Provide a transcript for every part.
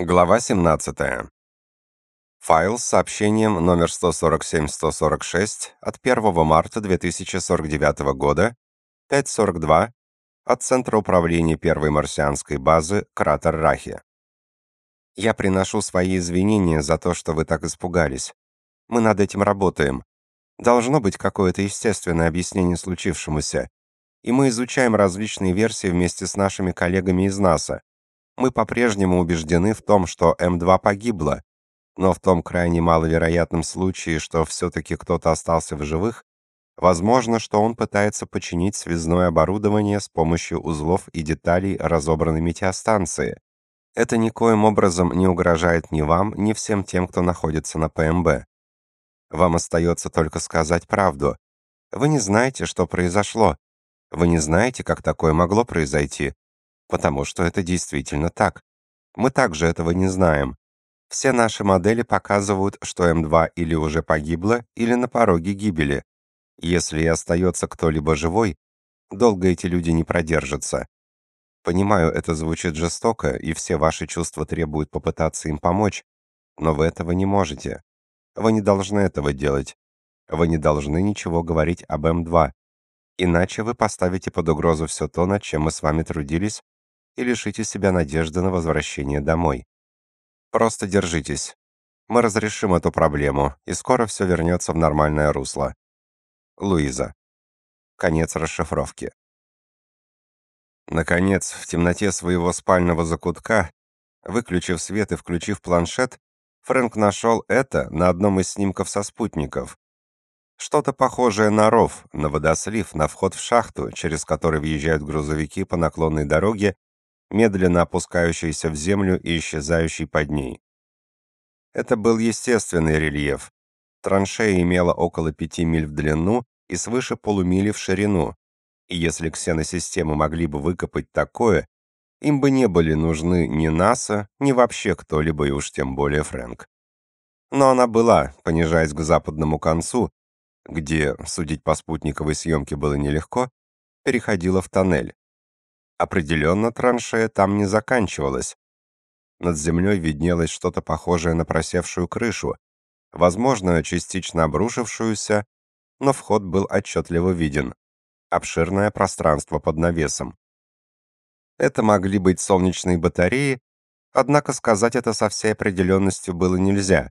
Глава 17. Файл с сообщением номер 147-146 от 1 марта 2049 года, 5.42, от Центра управления первой марсианской базы Кратер Рахи. Я приношу свои извинения за то, что вы так испугались. Мы над этим работаем. Должно быть какое-то естественное объяснение случившемуся, и мы изучаем различные версии вместе с нашими коллегами из НАСА. Мы по-прежнему убеждены в том, что М2 погибла, но в том крайне маловероятном случае, что все-таки кто-то остался в живых, возможно, что он пытается починить связное оборудование с помощью узлов и деталей разобранной метеостанции. Это никоим образом не угрожает ни вам, ни всем тем, кто находится на ПМБ. Вам остается только сказать правду. Вы не знаете, что произошло. Вы не знаете, как такое могло произойти потому что это действительно так. Мы также этого не знаем. Все наши модели показывают, что М2 или уже погибла, или на пороге гибели. Если и остается кто-либо живой, долго эти люди не продержатся. Понимаю, это звучит жестоко, и все ваши чувства требуют попытаться им помочь, но вы этого не можете. Вы не должны этого делать. Вы не должны ничего говорить об М2. Иначе вы поставите под угрозу все то, над чем мы с вами трудились, и лишите себя надежды на возвращение домой. Просто держитесь. Мы разрешим эту проблему, и скоро все вернется в нормальное русло. Луиза. Конец расшифровки. Наконец, в темноте своего спального закутка, выключив свет и включив планшет, Фрэнк нашел это на одном из снимков со спутников. Что-то похожее на ров, на водослив, на вход в шахту, через который въезжают грузовики по наклонной дороге медленно опускающийся в землю и исчезающий под ней. Это был естественный рельеф. Траншея имела около пяти миль в длину и свыше полумили в ширину, и если ксеносистемы могли бы выкопать такое, им бы не были нужны ни НАСА, ни вообще кто-либо, и уж тем более Фрэнк. Но она была, понижаясь к западному концу, где, судить по спутниковой съемке было нелегко, переходила в тоннель. Определенно траншея там не заканчивалась. Над землей виднелось что-то похожее на просевшую крышу, возможно, частично обрушившуюся, но вход был отчетливо виден. Обширное пространство под навесом. Это могли быть солнечные батареи, однако сказать это со всей определенностью было нельзя,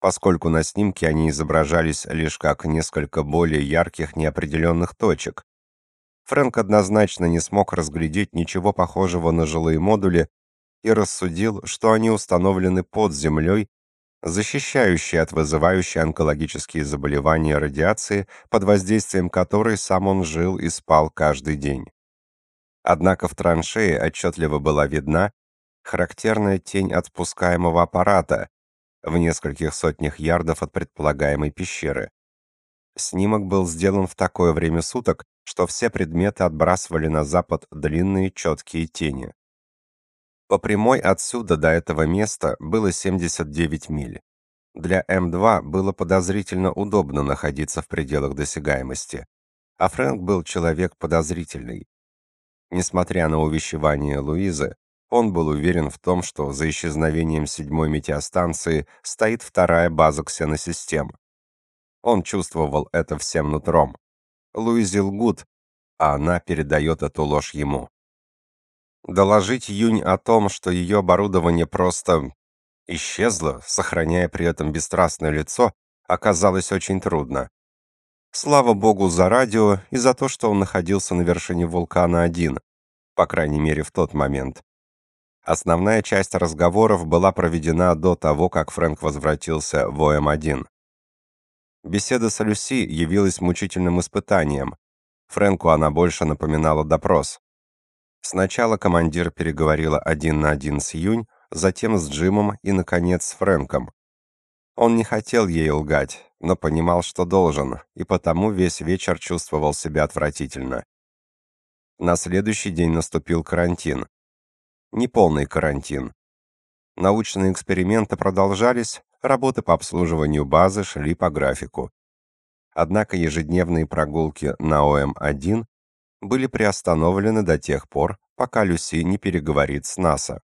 поскольку на снимке они изображались лишь как несколько более ярких неопределенных точек. Фрэнк однозначно не смог разглядеть ничего похожего на жилые модули и рассудил, что они установлены под землей, защищающие от вызывающей онкологические заболевания радиации, под воздействием которой сам он жил и спал каждый день. Однако в траншее отчетливо была видна характерная тень от спускаемого аппарата в нескольких сотнях ярдов от предполагаемой пещеры. Снимок был сделан в такое время суток, что все предметы отбрасывали на запад длинные четкие тени. По прямой отсюда до этого места было 79 миль. Для М2 было подозрительно удобно находиться в пределах досягаемости, а Фрэнк был человек подозрительный. Несмотря на увещевание Луизы, он был уверен в том, что за исчезновением седьмой метеостанции стоит вторая база ксеносистем. Он чувствовал это всем нутром. Луизе лгут, а она передает эту ложь ему. Доложить Юнь о том, что ее оборудование просто исчезло, сохраняя при этом бесстрастное лицо, оказалось очень трудно. Слава богу за радио и за то, что он находился на вершине вулкана один, по крайней мере в тот момент. Основная часть разговоров была проведена до того, как Фрэнк возвратился в ОМ-1. Беседа с Люси явилась мучительным испытанием. Фрэнку она больше напоминала допрос. Сначала командир переговорила один на один с Юнь, затем с Джимом и, наконец, с Фрэнком. Он не хотел ей лгать, но понимал, что должен, и потому весь вечер чувствовал себя отвратительно. На следующий день наступил карантин. Неполный карантин. Научные эксперименты продолжались, Работы по обслуживанию базы шли по графику. Однако ежедневные прогулки на ОМ-1 были приостановлены до тех пор, пока Люси не переговорит с НАСА.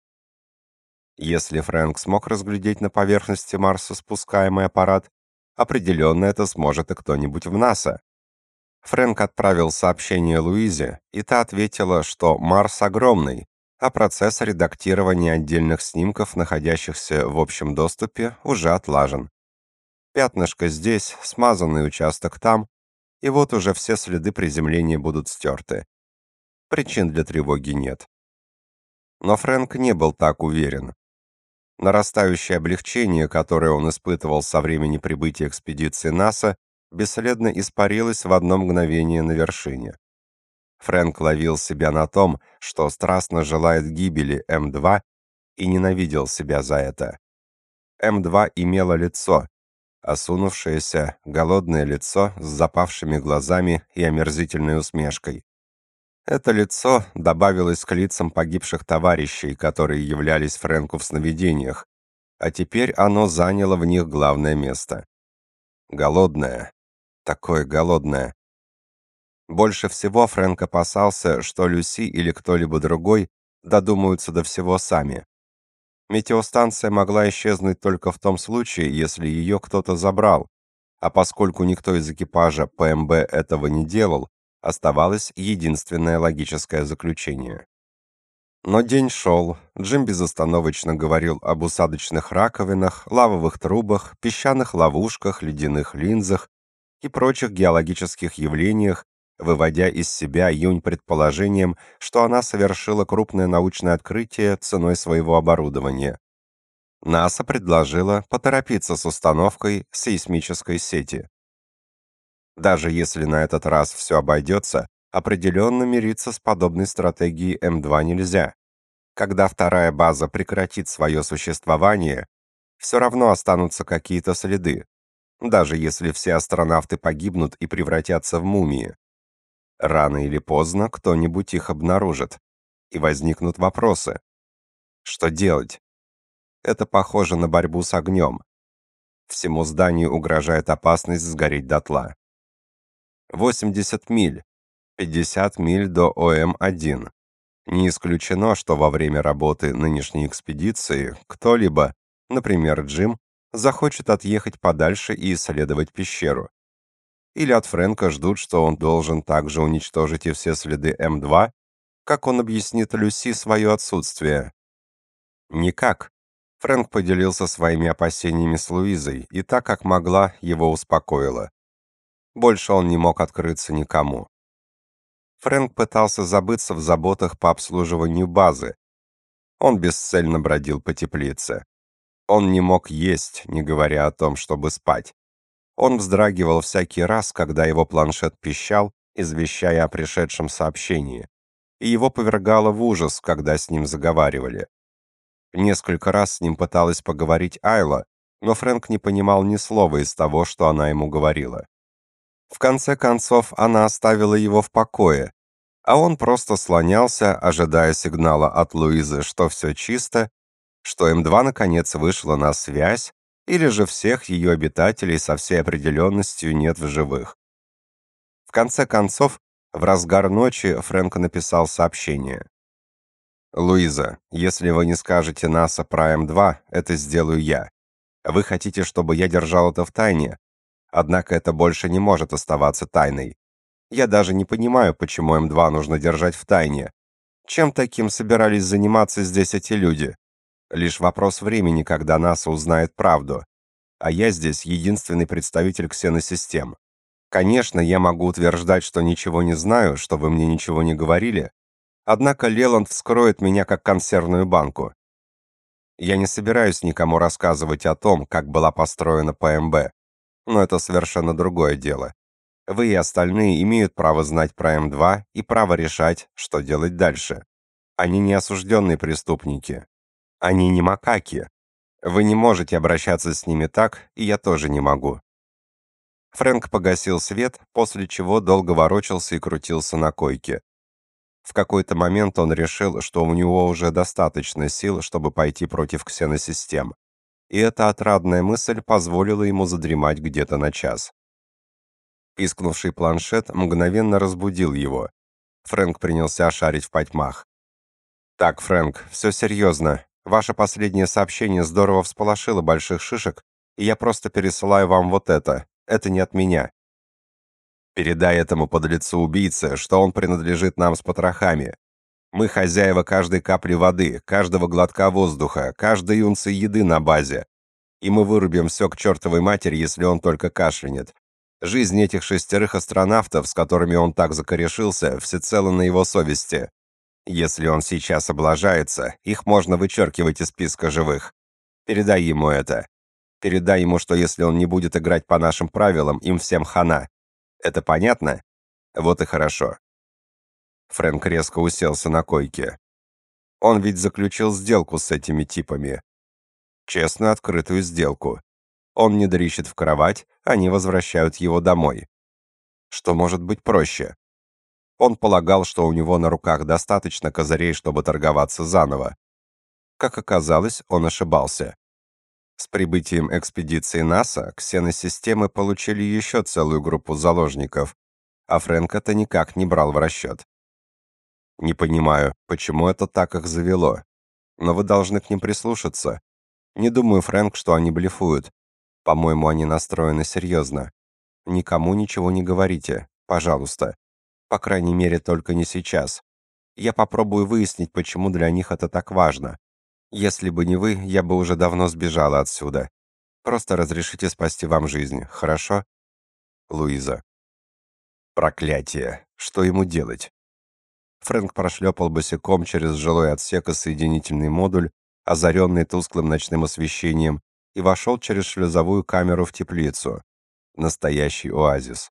Если Фрэнк смог разглядеть на поверхности Марса спускаемый аппарат, определенно это сможет и кто-нибудь в НАСА. Фрэнк отправил сообщение Луизе, и та ответила, что Марс огромный, а процесс редактирования отдельных снимков, находящихся в общем доступе, уже отлажен. Пятнышко здесь, смазанный участок там, и вот уже все следы приземления будут стерты. Причин для тревоги нет. Но Фрэнк не был так уверен. Нарастающее облегчение, которое он испытывал со времени прибытия экспедиции НАСА, бесследно испарилось в одно мгновение на вершине. Фрэнк ловил себя на том, что страстно желает гибели М2 и ненавидел себя за это. М2 имела лицо, осунувшееся, голодное лицо с запавшими глазами и омерзительной усмешкой. Это лицо добавилось к лицам погибших товарищей, которые являлись Фрэнку в сновидениях, а теперь оно заняло в них главное место. Голодное. Такое голодное. Больше всего Фрэнк опасался, что Люси или кто-либо другой додумаются до всего сами. Метеостанция могла исчезнуть только в том случае, если ее кто-то забрал, а поскольку никто из экипажа ПМБ этого не делал, оставалось единственное логическое заключение. Но день шел, Джим безостановочно говорил об усадочных раковинах, лавовых трубах, песчаных ловушках, ледяных линзах и прочих геологических явлениях, выводя из себя Юнь предположением, что она совершила крупное научное открытие ценой своего оборудования. НАСА предложила поторопиться с установкой сейсмической сети. Даже если на этот раз все обойдется, определенно мириться с подобной стратегией М2 нельзя. Когда вторая база прекратит свое существование, все равно останутся какие-то следы, даже если все астронавты погибнут и превратятся в мумии. Рано или поздно кто-нибудь их обнаружит, и возникнут вопросы. Что делать? Это похоже на борьбу с огнем. Всему зданию угрожает опасность сгореть дотла. 80 миль, 50 миль до ОМ-1. Не исключено, что во время работы нынешней экспедиции кто-либо, например, Джим, захочет отъехать подальше и исследовать пещеру. Или от Фрэнка ждут, что он должен также уничтожить и все следы М2, как он объяснит Люси свое отсутствие. Никак. Фрэнк поделился своими опасениями с Луизой, и так как могла, его успокоила. Больше он не мог открыться никому. Фрэнк пытался забыться в заботах по обслуживанию базы. Он бесцельно бродил по теплице. Он не мог есть, не говоря о том, чтобы спать. Он вздрагивал всякий раз, когда его планшет пищал, извещая о пришедшем сообщении, и его повергало в ужас, когда с ним заговаривали. Несколько раз с ним пыталась поговорить Айла, но Фрэнк не понимал ни слова из того, что она ему говорила. В конце концов, она оставила его в покое, а он просто слонялся, ожидая сигнала от Луизы, что все чисто, что М2 наконец вышла на связь, или же всех ее обитателей со всей определенностью нет в живых. В конце концов, в разгар ночи Фрэнк написал сообщение. «Луиза, если вы не скажете НАСА про М2, это сделаю я. Вы хотите, чтобы я держал это в тайне, Однако это больше не может оставаться тайной. Я даже не понимаю, почему М2 нужно держать в тайне. Чем таким собирались заниматься здесь эти люди? Лишь вопрос времени, когда НАСА узнает правду. А я здесь единственный представитель ксеносистем. Конечно, я могу утверждать, что ничего не знаю, что вы мне ничего не говорили, однако Леланд вскроет меня как консервную банку. Я не собираюсь никому рассказывать о том, как была построена ПМБ. Но это совершенно другое дело. Вы и остальные имеют право знать про М2 и право решать, что делать дальше. Они не осужденные преступники. Они не макаки. Вы не можете обращаться с ними так, и я тоже не могу. Фрэнк погасил свет, после чего долго ворочался и крутился на койке. В какой-то момент он решил, что у него уже достаточно сил, чтобы пойти против ксеносистем и эта отрадная мысль позволила ему задремать где-то на час. Пискнувший планшет мгновенно разбудил его. Фрэнк принялся шарить в потьмах. «Так, Фрэнк, все серьезно. Ваше последнее сообщение здорово всполошило больших шишек, и я просто пересылаю вам вот это. Это не от меня. Передай этому подлецу-убийце, что он принадлежит нам с потрохами. Мы хозяева каждой капли воды, каждого глотка воздуха, каждой унции еды на базе. И мы вырубим все к чертовой матери, если он только кашлянет. Жизнь этих шестерых астронавтов, с которыми он так закорешился, всецело на его совести. Если он сейчас облажается, их можно вычеркивать из списка живых. Передай ему это. Передай ему, что если он не будет играть по нашим правилам, им всем хана. Это понятно? Вот и хорошо. Фрэнк резко уселся на койке. Он ведь заключил сделку с этими типами. Честную, открытую сделку. Он не дрищет в кровать, они возвращают его домой. Что может быть проще? Он полагал, что у него на руках достаточно козырей, чтобы торговаться заново. Как оказалось, он ошибался. С прибытием экспедиции НАСА ксеносистемы получили еще целую группу заложников, а Фрэнк это никак не брал в расчет. Не понимаю, почему это так их завело. Но вы должны к ним прислушаться. Не думаю, Фрэнк, что они блефуют. По-моему, они настроены серьезно. Никому ничего не говорите, пожалуйста. По крайней мере, только не сейчас. Я попробую выяснить, почему для них это так важно. Если бы не вы, я бы уже давно сбежала отсюда. Просто разрешите спасти вам жизнь, хорошо? Луиза. Проклятие. Что ему делать? Фрэнк прошлепал босиком через жилой отсек и соединительный модуль, озаренный тусклым ночным освещением, и вошел через шлюзовую камеру в теплицу. Настоящий оазис.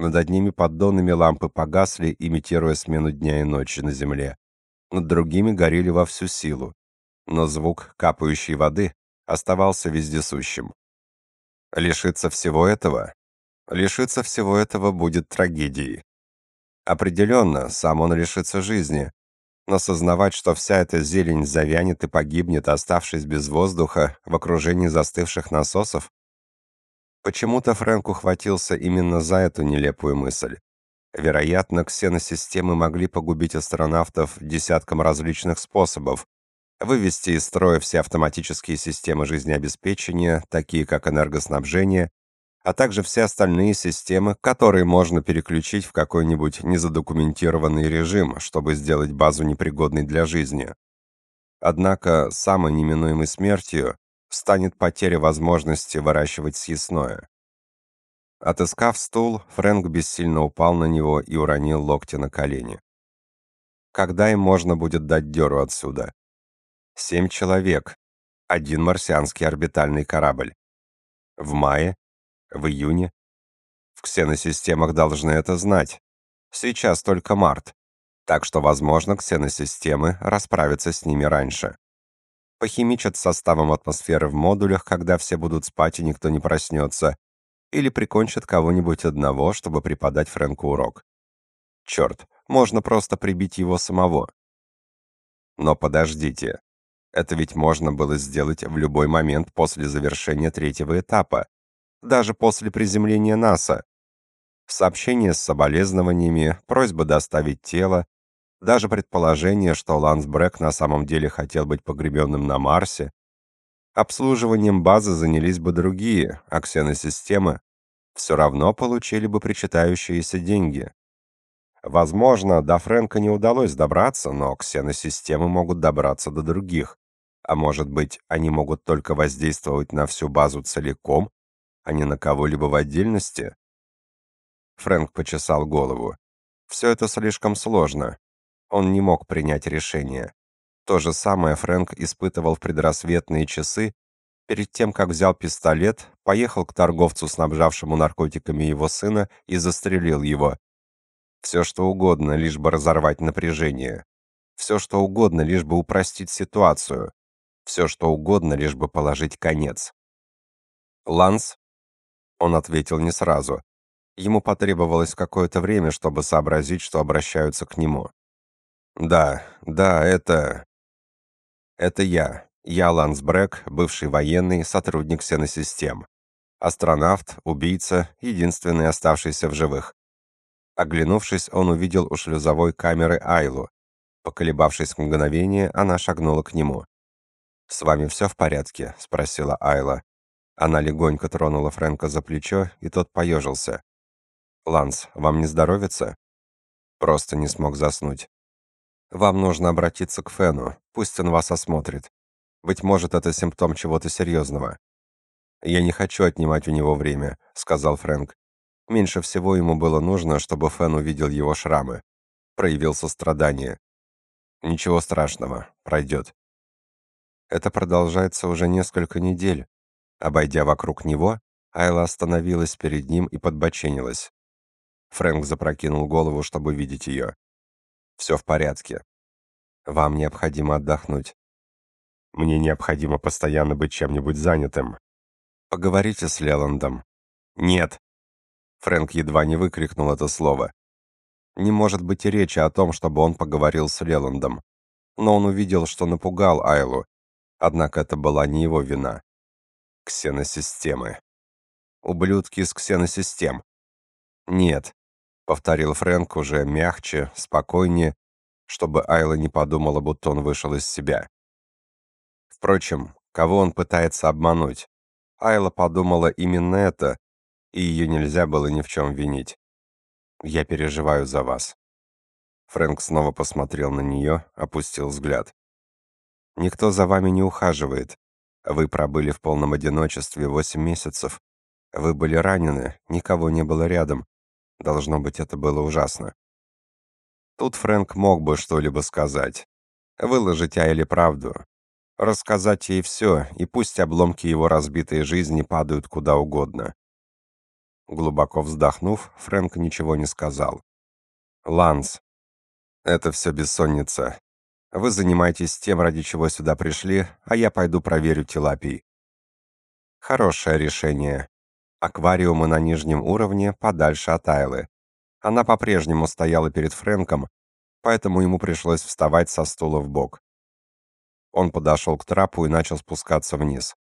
Над одними поддонами лампы погасли, имитируя смену дня и ночи на земле. Над другими горели во всю силу. Но звук капающей воды оставался вездесущим. Лишиться всего этого? Лишиться всего этого будет трагедией. Определенно, сам он лишится жизни. Но сознавать, что вся эта зелень завянет и погибнет, оставшись без воздуха в окружении застывших насосов, Почему-то Фрэнк ухватился именно за эту нелепую мысль. Вероятно, ксеносистемы могли погубить астронавтов десятком различных способов. Вывести из строя все автоматические системы жизнеобеспечения, такие как энергоснабжение, а также все остальные системы, которые можно переключить в какой-нибудь незадокументированный режим, чтобы сделать базу непригодной для жизни. Однако самой неминуемой смертью станет потеря возможности выращивать съестное. Отыскав стул, Фрэнк бессильно упал на него и уронил локти на колени. Когда им можно будет дать дёру отсюда? Семь человек. Один марсианский орбитальный корабль. В мае? В июне? В ксеносистемах должны это знать. Сейчас только март. Так что, возможно, ксеносистемы расправятся с ними раньше. Похимичат составом атмосферы в модулях, когда все будут спать и никто не проснется. Или прикончат кого-нибудь одного, чтобы преподать Фрэнку урок. Черт, можно просто прибить его самого. Но подождите. Это ведь можно было сделать в любой момент после завершения третьего этапа даже после приземления НАСА. Сообщение с соболезнованиями, просьба доставить тело, даже предположение, что Ланс Брэк на самом деле хотел быть погребенным на Марсе. Обслуживанием базы занялись бы другие, а ксеносистемы все равно получили бы причитающиеся деньги. Возможно, до Фрэнка не удалось добраться, но ксеносистемы могут добраться до других. А может быть, они могут только воздействовать на всю базу целиком а не на кого-либо в отдельности? Фрэнк почесал голову. Все это слишком сложно. Он не мог принять решение. То же самое Фрэнк испытывал в предрассветные часы, перед тем, как взял пистолет, поехал к торговцу, снабжавшему наркотиками его сына, и застрелил его. Все что угодно, лишь бы разорвать напряжение. Все что угодно, лишь бы упростить ситуацию. Все что угодно, лишь бы положить конец. Ланс он ответил не сразу. Ему потребовалось какое-то время, чтобы сообразить, что обращаются к нему. «Да, да, это... это я. Я Ланс Брэк, бывший военный, сотрудник Сеносистем. Астронавт, убийца, единственный оставшийся в живых». Оглянувшись, он увидел у шлюзовой камеры Айлу. Поколебавшись мгновение, она шагнула к нему. «С вами все в порядке?» — спросила Айла. Она легонько тронула Фрэнка за плечо, и тот поежился. «Ланс, вам не здоровится?» Просто не смог заснуть. «Вам нужно обратиться к Фену, пусть он вас осмотрит. Быть может, это симптом чего-то серьезного». «Я не хочу отнимать у него время», — сказал Фрэнк. Меньше всего ему было нужно, чтобы Фэн увидел его шрамы. Проявил сострадание. Ничего страшного, пройдет. Это продолжается уже несколько недель. Обойдя вокруг него, Айла остановилась перед ним и подбоченилась. Фрэнк запрокинул голову, чтобы видеть ее. «Все в порядке. Вам необходимо отдохнуть. Мне необходимо постоянно быть чем-нибудь занятым. Поговорите с Леландом». «Нет», Фрэнк едва не выкрикнул это слово. Не может быть и речи о том, чтобы он поговорил с Леландом. Но он увидел, что напугал Айлу. Однако это была не его вина. Ксеносистемы. Ублюдки из ксеносистем. Нет, повторил Фрэнк уже мягче, спокойнее, чтобы Айла не подумала, будто он вышел из себя. Впрочем, кого он пытается обмануть? Айла подумала именно это, и ее нельзя было ни в чем винить. Я переживаю за вас. Фрэнк снова посмотрел на нее, опустил взгляд. Никто за вами не ухаживает. Вы пробыли в полном одиночестве восемь месяцев. Вы были ранены, никого не было рядом. Должно быть, это было ужасно. Тут Фрэнк мог бы что-либо сказать. Выложить Айле правду. Рассказать ей все, и пусть обломки его разбитой жизни падают куда угодно. Глубоко вздохнув, Фрэнк ничего не сказал. «Ланс, это все бессонница. Вы занимаетесь тем, ради чего сюда пришли, а я пойду проверю тилапий». Хорошее решение. Аквариумы на нижнем уровне подальше от Айлы. Она по-прежнему стояла перед Фрэнком, поэтому ему пришлось вставать со стула в бок. Он подошел к трапу и начал спускаться вниз.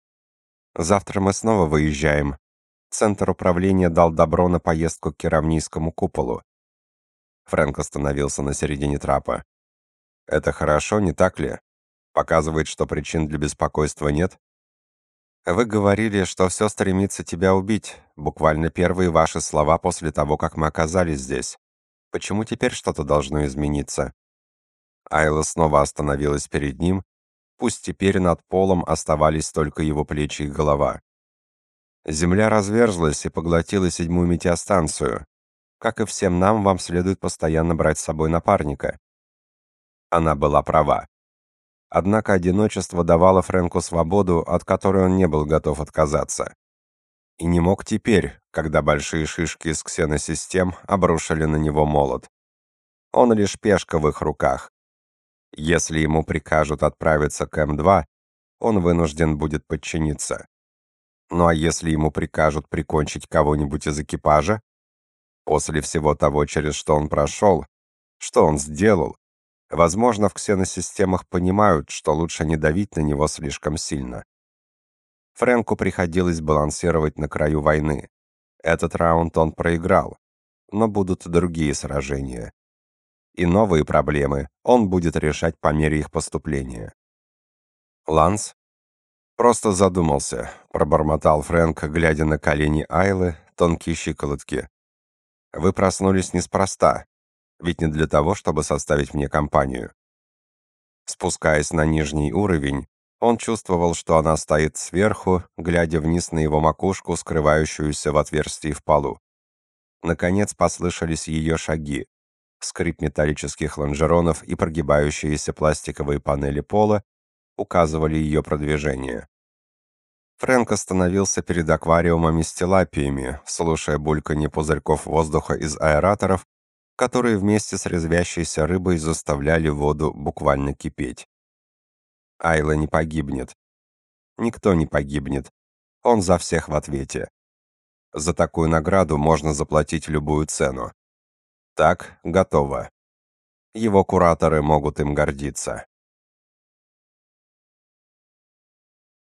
«Завтра мы снова выезжаем», Центр управления дал добро на поездку к Керамнийскому куполу. Фрэнк остановился на середине трапа. «Это хорошо, не так ли? Показывает, что причин для беспокойства нет?» «Вы говорили, что все стремится тебя убить. Буквально первые ваши слова после того, как мы оказались здесь. Почему теперь что-то должно измениться?» Айла снова остановилась перед ним, пусть теперь над полом оставались только его плечи и голова. Земля разверзлась и поглотила седьмую метеостанцию. Как и всем нам, вам следует постоянно брать с собой напарника. Она была права. Однако одиночество давало Фрэнку свободу, от которой он не был готов отказаться. И не мог теперь, когда большие шишки из ксеносистем обрушили на него молот. Он лишь пешка в их руках. Если ему прикажут отправиться к М2, он вынужден будет подчиниться. Ну а если ему прикажут прикончить кого-нибудь из экипажа? После всего того, через что он прошел, что он сделал, возможно, в ксеносистемах понимают, что лучше не давить на него слишком сильно. Фрэнку приходилось балансировать на краю войны. Этот раунд он проиграл, но будут другие сражения. И новые проблемы он будет решать по мере их поступления. Ланс Просто задумался, пробормотал Фрэнк, глядя на колени Айлы, тонкие щиколотки. Вы проснулись неспроста, ведь не для того, чтобы составить мне компанию. Спускаясь на нижний уровень, он чувствовал, что она стоит сверху, глядя вниз на его макушку, скрывающуюся в отверстии в полу. Наконец послышались ее шаги. Скрип металлических лонжеронов и прогибающиеся пластиковые панели пола указывали ее продвижение. Фрэнк остановился перед аквариумами с тилапиями, слушая бульканье пузырьков воздуха из аэраторов, которые вместе с резвящейся рыбой заставляли воду буквально кипеть. Айла не погибнет. Никто не погибнет. Он за всех в ответе. За такую награду можно заплатить любую цену. Так, готово. Его кураторы могут им гордиться.